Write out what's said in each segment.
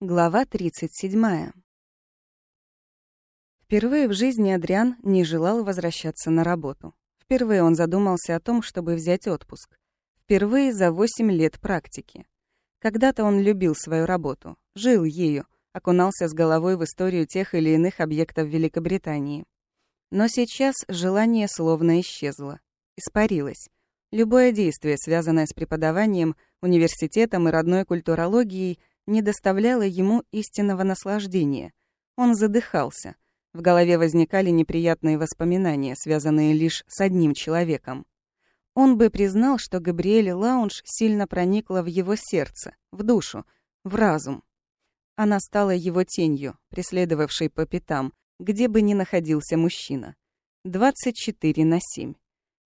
Глава 37. Впервые в жизни Адриан не желал возвращаться на работу. Впервые он задумался о том, чтобы взять отпуск. Впервые за 8 лет практики. Когда-то он любил свою работу, жил ею, окунался с головой в историю тех или иных объектов Великобритании. Но сейчас желание словно исчезло, испарилось. Любое действие, связанное с преподаванием, университетом и родной культурологией, не доставляло ему истинного наслаждения. Он задыхался. В голове возникали неприятные воспоминания, связанные лишь с одним человеком. Он бы признал, что Габриэль Лаунж сильно проникла в его сердце, в душу, в разум. Она стала его тенью, преследовавшей по пятам, где бы ни находился мужчина. 24 на 7.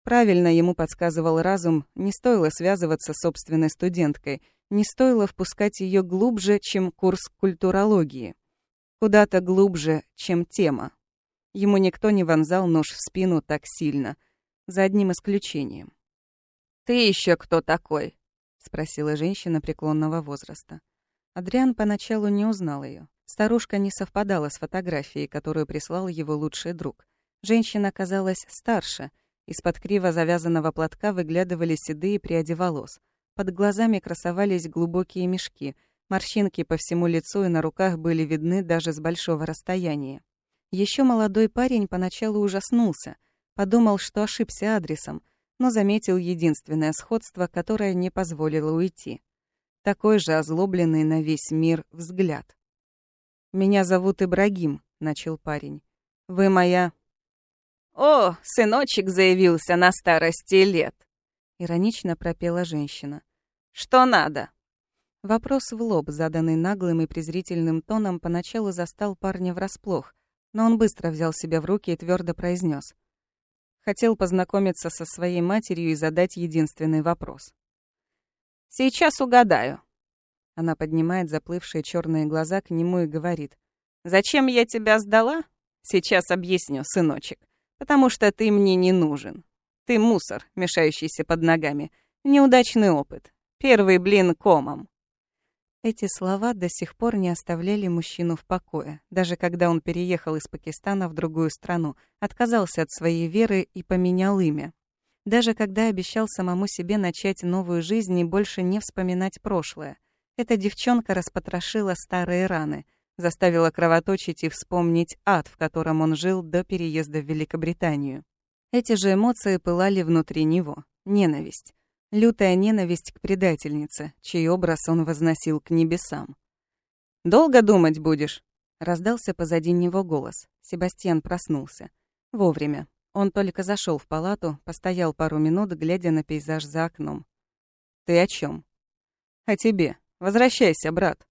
Правильно ему подсказывал разум, не стоило связываться с собственной студенткой — не стоило впускать ее глубже, чем курс культурологии. Куда-то глубже, чем тема. Ему никто не вонзал нож в спину так сильно, за одним исключением. «Ты еще кто такой?» — спросила женщина преклонного возраста. Адриан поначалу не узнал ее. Старушка не совпадала с фотографией, которую прислал его лучший друг. Женщина казалась старше. Из-под криво завязанного платка выглядывали седые пряди волос. Под глазами красовались глубокие мешки, морщинки по всему лицу и на руках были видны даже с большого расстояния. Еще молодой парень поначалу ужаснулся, подумал, что ошибся адресом, но заметил единственное сходство, которое не позволило уйти. Такой же озлобленный на весь мир взгляд. «Меня зовут Ибрагим», — начал парень. «Вы моя...» «О, сыночек заявился на старости лет!» Иронично пропела женщина. «Что надо?» Вопрос в лоб, заданный наглым и презрительным тоном, поначалу застал парня врасплох, но он быстро взял себя в руки и твердо произнес: Хотел познакомиться со своей матерью и задать единственный вопрос. «Сейчас угадаю». Она поднимает заплывшие черные глаза к нему и говорит. «Зачем я тебя сдала? Сейчас объясню, сыночек. Потому что ты мне не нужен. Ты мусор, мешающийся под ногами. Неудачный опыт. Первый блин комом. Эти слова до сих пор не оставляли мужчину в покое, даже когда он переехал из Пакистана в другую страну, отказался от своей веры и поменял имя. Даже когда обещал самому себе начать новую жизнь и больше не вспоминать прошлое. Эта девчонка распотрошила старые раны, заставила кровоточить и вспомнить ад, в котором он жил до переезда в Великобританию. Эти же эмоции пылали внутри него. Ненависть. Лютая ненависть к предательнице, чей образ он возносил к небесам. «Долго думать будешь?» Раздался позади него голос. Себастьян проснулся. Вовремя. Он только зашел в палату, постоял пару минут, глядя на пейзаж за окном. «Ты о чем? «О тебе. Возвращайся, брат».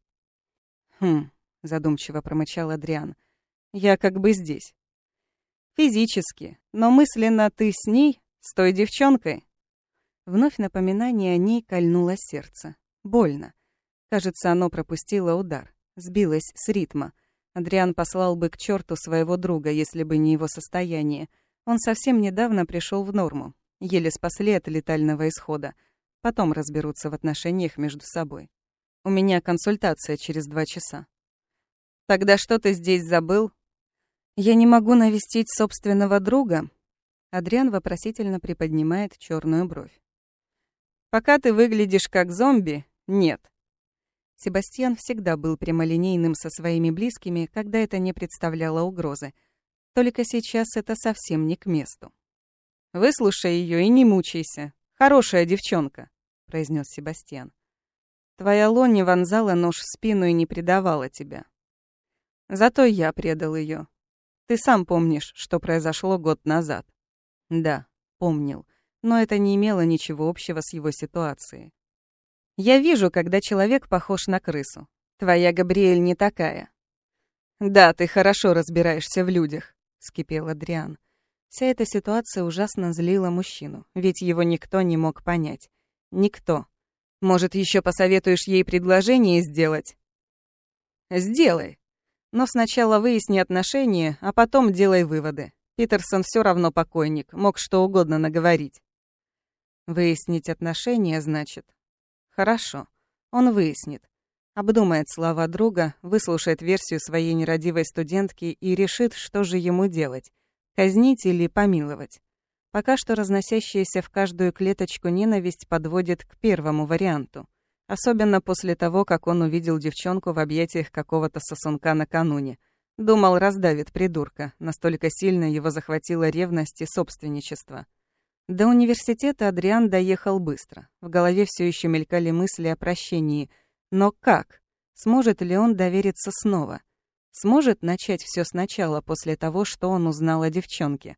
«Хм», — задумчиво промычал Адриан. «Я как бы здесь. Физически. Но мысленно ты с ней, с той девчонкой. Вновь напоминание о ней кольнуло сердце. Больно. Кажется, оно пропустило удар. Сбилось с ритма. Адриан послал бы к черту своего друга, если бы не его состояние. Он совсем недавно пришел в норму. Еле спасли от летального исхода. Потом разберутся в отношениях между собой. У меня консультация через два часа. Тогда что ты здесь забыл? «Я не могу навестить собственного друга?» Адриан вопросительно приподнимает черную бровь. «Пока ты выглядишь как зомби, нет». Себастьян всегда был прямолинейным со своими близкими, когда это не представляло угрозы. Только сейчас это совсем не к месту. «Выслушай ее и не мучайся. Хорошая девчонка», — произнес Себастьян. «Твоя Лонни вонзала нож в спину и не предавала тебя. Зато я предал ее. Ты сам помнишь, что произошло год назад. Да, помнил. Но это не имело ничего общего с его ситуацией. Я вижу, когда человек похож на крысу. Твоя Габриэль не такая. Да, ты хорошо разбираешься в людях, вскипел Адриан. Вся эта ситуация ужасно злила мужчину, ведь его никто не мог понять. Никто. Может, еще посоветуешь ей предложение сделать? Сделай. Но сначала выясни отношения, а потом делай выводы. Питерсон все равно покойник, мог что угодно наговорить. Выяснить отношения, значит? Хорошо, он выяснит. Обдумает слова друга, выслушает версию своей нерадивой студентки и решит, что же ему делать — казнить или помиловать. Пока что разносящаяся в каждую клеточку ненависть подводит к первому варианту. Особенно после того, как он увидел девчонку в объятиях какого-то сосунка накануне. Думал, раздавит придурка, настолько сильно его захватила ревность и собственничество. До университета Адриан доехал быстро. В голове все еще мелькали мысли о прощении. Но как? Сможет ли он довериться снова? Сможет начать все сначала после того, что он узнал о девчонке?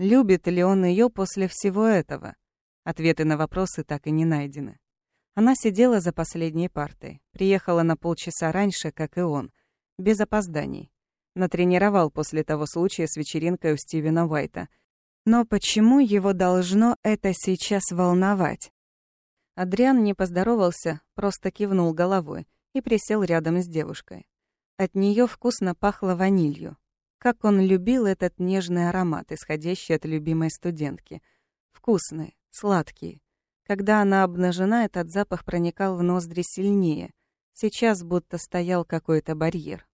Любит ли он ее после всего этого? Ответы на вопросы так и не найдены. Она сидела за последней партой. Приехала на полчаса раньше, как и он. Без опозданий. Натренировал после того случая с вечеринкой у Стивена Уайта. Но почему его должно это сейчас волновать? Адриан не поздоровался, просто кивнул головой и присел рядом с девушкой. От нее вкусно пахло ванилью. Как он любил этот нежный аромат, исходящий от любимой студентки. Вкусный, сладкий. Когда она обнажена, этот запах проникал в ноздри сильнее. Сейчас будто стоял какой-то барьер.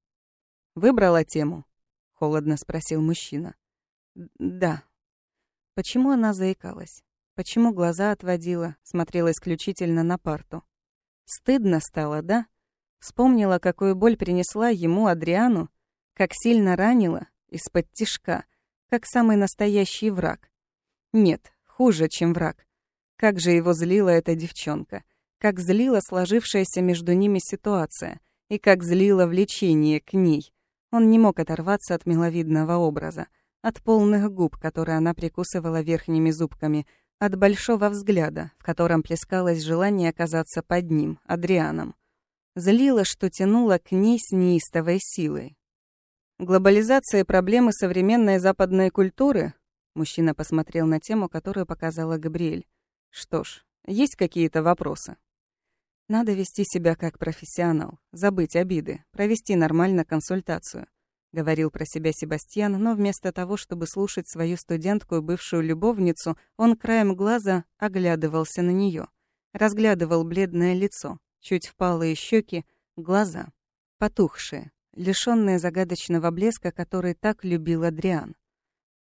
«Выбрала тему?» — холодно спросил мужчина. «Да». Почему она заикалась? Почему глаза отводила, смотрела исключительно на парту? Стыдно стало, да? Вспомнила, какую боль принесла ему, Адриану, как сильно ранила из-под тишка, как самый настоящий враг. Нет, хуже, чем враг. Как же его злила эта девчонка. Как злила сложившаяся между ними ситуация. И как злило влечение к ней. Он не мог оторваться от миловидного образа. От полных губ, которые она прикусывала верхними зубками. От большого взгляда, в котором плескалось желание оказаться под ним, Адрианом. Злило, что тянуло к ней с неистовой силой. Глобализация и проблемы современной западной культуры? Мужчина посмотрел на тему, которую показала Габриэль. Что ж, есть какие-то вопросы? Надо вести себя как профессионал, забыть обиды, провести нормально консультацию. Говорил про себя Себастьян, но вместо того, чтобы слушать свою студентку и бывшую любовницу, он краем глаза оглядывался на нее, разглядывал бледное лицо, чуть впалые щеки, глаза, потухшие, лишённая загадочного блеска, который так любил Адриан.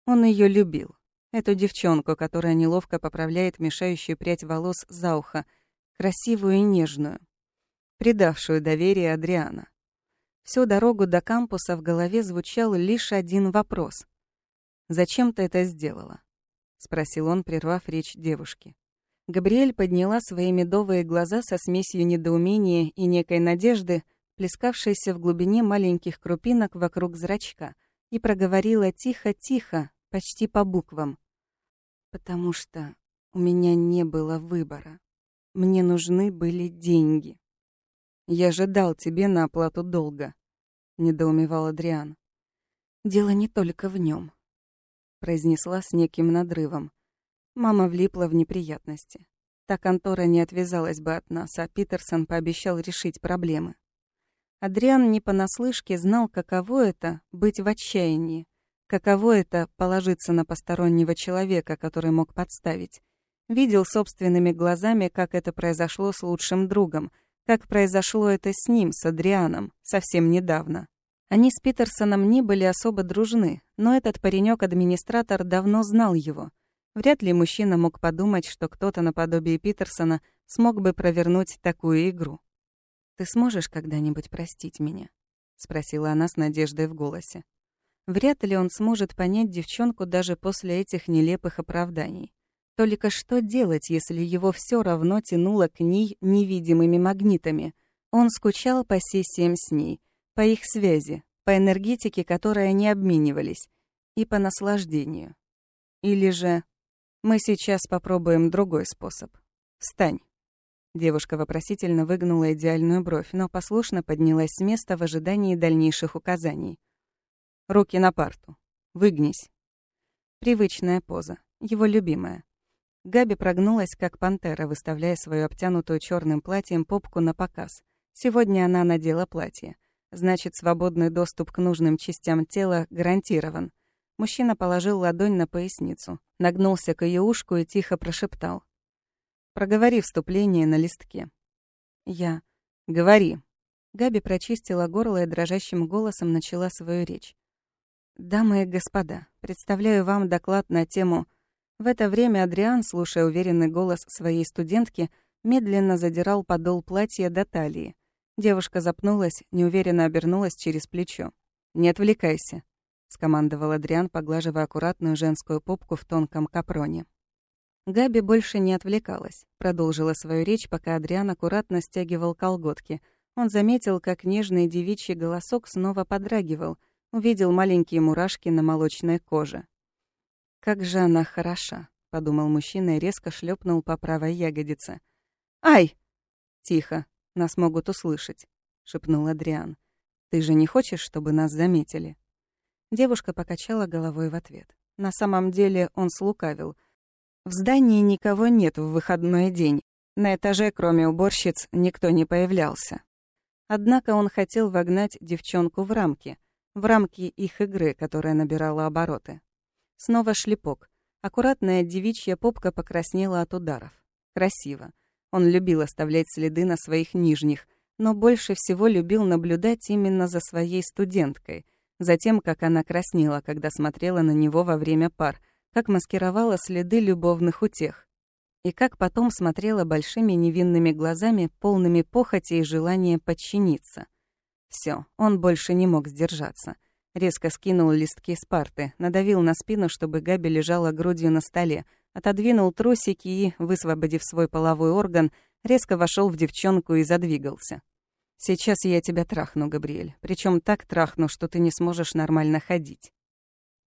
Он ее любил. Эту девчонку, которая неловко поправляет мешающую прядь волос за ухо, красивую и нежную, предавшую доверие Адриана. Всю дорогу до кампуса в голове звучал лишь один вопрос. «Зачем ты это сделала?» — спросил он, прервав речь девушки. Габриэль подняла свои медовые глаза со смесью недоумения и некой надежды, плескавшаяся в глубине маленьких крупинок вокруг зрачка, и проговорила тихо-тихо, почти по буквам. «Потому что у меня не было выбора. Мне нужны были деньги». «Я же дал тебе на оплату долга», — недоумевал Адриан. «Дело не только в нем, произнесла с неким надрывом. Мама влипла в неприятности. Та контора не отвязалась бы от нас, а Питерсон пообещал решить проблемы. Адриан не понаслышке знал, каково это — быть в отчаянии, каково это — положиться на постороннего человека, который мог подставить. Видел собственными глазами, как это произошло с лучшим другом, как произошло это с ним, с Адрианом, совсем недавно. Они с Питерсоном не были особо дружны, но этот паренек-администратор давно знал его. Вряд ли мужчина мог подумать, что кто-то наподобие Питерсона смог бы провернуть такую игру. «Ты сможешь когда-нибудь простить меня?» — спросила она с надеждой в голосе. Вряд ли он сможет понять девчонку даже после этих нелепых оправданий. Только что делать, если его все равно тянуло к ней невидимыми магнитами? Он скучал по сессиям с ней, по их связи, по энергетике, которой они обменивались, и по наслаждению. Или же мы сейчас попробуем другой способ. Встань. Девушка вопросительно выгнула идеальную бровь, но послушно поднялась с места в ожидании дальнейших указаний. «Руки на парту. Выгнись». Привычная поза. Его любимая. Габи прогнулась, как пантера, выставляя свою обтянутую черным платьем попку на показ. Сегодня она надела платье. Значит, свободный доступ к нужным частям тела гарантирован. Мужчина положил ладонь на поясницу, нагнулся к ее ушку и тихо прошептал. Проговори вступление на листке. Я. Говори. Габи прочистила горло и дрожащим голосом начала свою речь. «Дамы и господа, представляю вам доклад на тему...» В это время Адриан, слушая уверенный голос своей студентки, медленно задирал подол платья до талии. Девушка запнулась, неуверенно обернулась через плечо. «Не отвлекайся», — скомандовал Адриан, поглаживая аккуратную женскую попку в тонком капроне. Габи больше не отвлекалась, продолжила свою речь, пока Адриан аккуратно стягивал колготки. Он заметил, как нежный девичий голосок снова подрагивал, увидел маленькие мурашки на молочной коже. «Как же она хороша», — подумал мужчина и резко шлепнул по правой ягодице. «Ай!» «Тихо, нас могут услышать», — шепнул Адриан. «Ты же не хочешь, чтобы нас заметили?» Девушка покачала головой в ответ. На самом деле он слукавил. В здании никого нет в выходной день. На этаже, кроме уборщиц, никто не появлялся. Однако он хотел вогнать девчонку в рамки, в рамки их игры, которая набирала обороты. Снова шлепок. Аккуратная девичья попка покраснела от ударов. Красиво. Он любил оставлять следы на своих нижних, но больше всего любил наблюдать именно за своей студенткой, за тем, как она краснела, когда смотрела на него во время пар, как маскировала следы любовных утех, и как потом смотрела большими невинными глазами, полными похоти и желания подчиниться. Все, он больше не мог сдержаться. Резко скинул листки с парты, надавил на спину, чтобы Габи лежала грудью на столе, отодвинул трусики и, высвободив свой половой орган, резко вошел в девчонку и задвигался. «Сейчас я тебя трахну, Габриэль, причем так трахну, что ты не сможешь нормально ходить».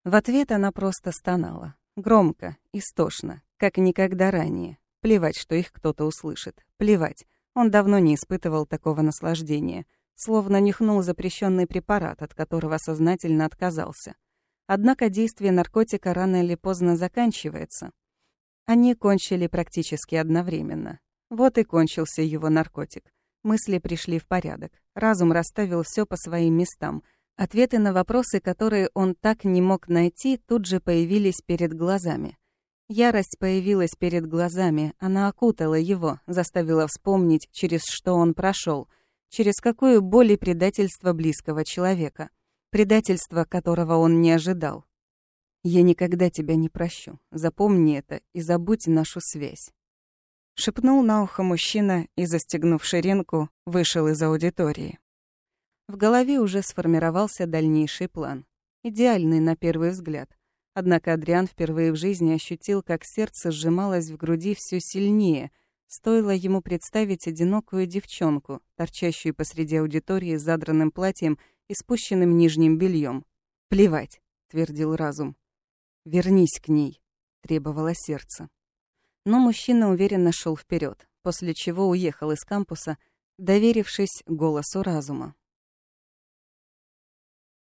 В ответ она просто стонала. Громко, истошно, как никогда ранее. Плевать, что их кто-то услышит. Плевать. Он давно не испытывал такого наслаждения. Словно нюхнул запрещенный препарат, от которого сознательно отказался. Однако действие наркотика рано или поздно заканчивается. Они кончили практически одновременно. Вот и кончился его наркотик. Мысли пришли в порядок. Разум расставил все по своим местам. Ответы на вопросы, которые он так не мог найти, тут же появились перед глазами. Ярость появилась перед глазами, она окутала его, заставила вспомнить, через что он прошел, через какую боль и предательство близкого человека, предательство которого он не ожидал. «Я никогда тебя не прощу. Запомни это и забудь нашу связь. Шепнул на ухо мужчина и, застегнув ширинку, вышел из аудитории. В голове уже сформировался дальнейший план. Идеальный на первый взгляд. Однако Адриан впервые в жизни ощутил, как сердце сжималось в груди все сильнее, стоило ему представить одинокую девчонку, торчащую посреди аудитории с задранным платьем и спущенным нижним бельем. «Плевать», — твердил разум. «Вернись к ней», — требовало сердце. Но мужчина уверенно шел вперед, после чего уехал из кампуса, доверившись голосу разума.